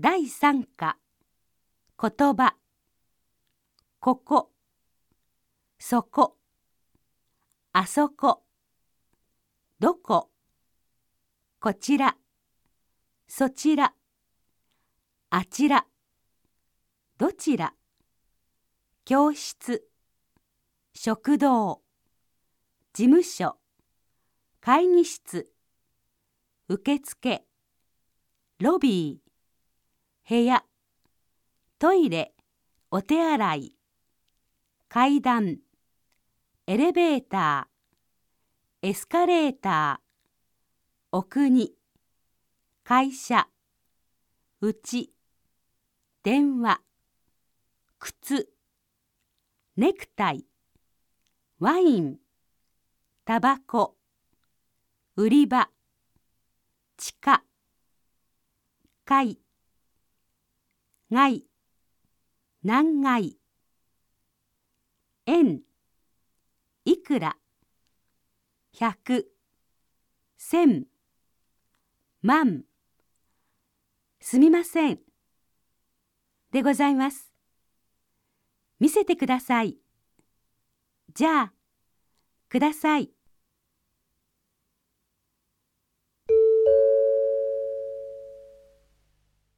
第三課。言葉。ここ。そこ。あそこ。どこ。こちら。そちら。あちら。どちら。教室。食堂。事務所。会議室。受付。ロビー。部屋。トイレ。お手洗い。階段。エレベーター。エスカレーター。お国会社。うち。電話。靴。ネクタイ。ワイン。タバコ。売り場。地下。階。外南外円。いくら。百。千。万。すみません。でございます。見せてください。じゃあください。